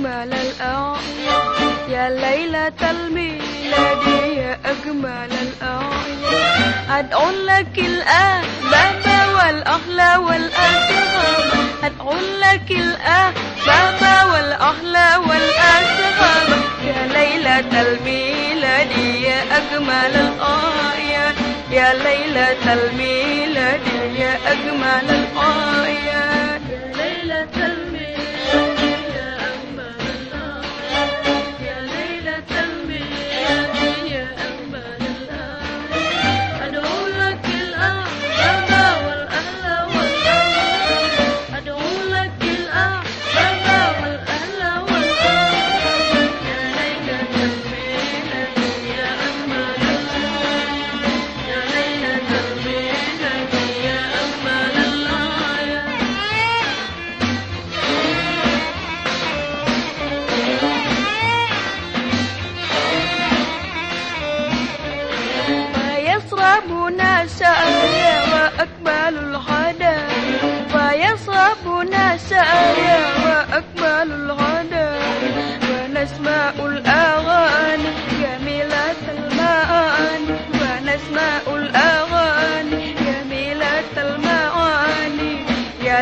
أجمل الأعياد يا ليلة الميلاد يا أجمل الأعياد أدعو لك الأحباب والأهل والأصحاب أدعو لك الأحباب والأهل والأصحاب يا ليلة الميلاد يا أجمل الأعياد يا ليلة الميلاد يا أجمل الأعياد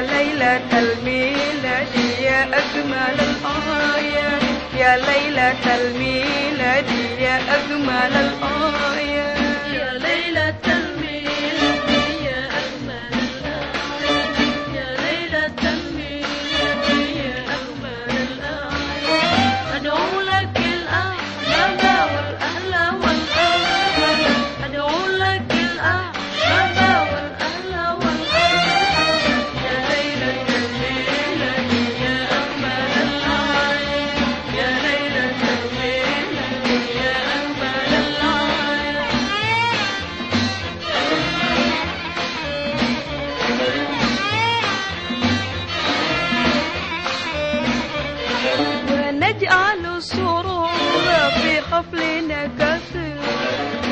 ليلة الميلاد يا أجمل الآيات يا ليلة الميلاد يا أجمل الآيات حفلنا كثير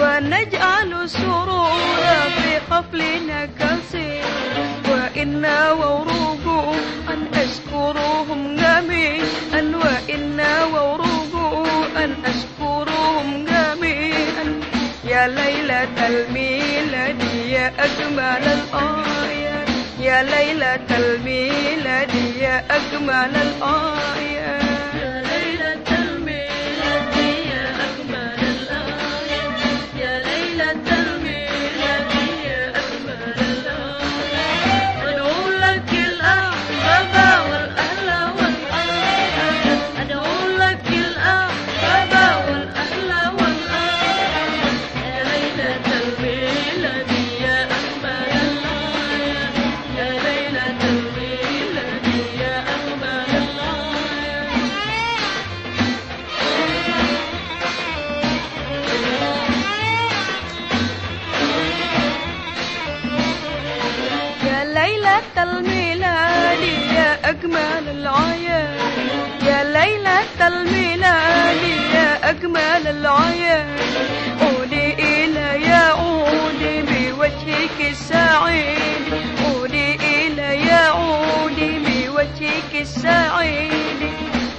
ونجعل سرورا في حفلنا كثير وإنا وروق أن أشكرهم جميعا وإنا وروق أن أشكرهم جميعا. يا ليلة الميلاد يا أجمل الآيات يا ليلة الميلاد يا أجمل الآيات. أجمل العياد يا ليلة الميلاد يا أجمل العياد عودي إلى يا عودي بوجهك السعيد. عودي إلى يا عودي بوجهك السعيد.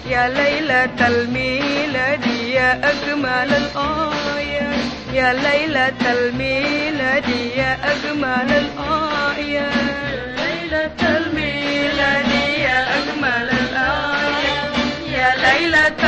يا ليلة الميلاد يا أجمل الآيات يا ليلة الميلاد يا أجمل الآيات يا ليلة الميلاد ليلة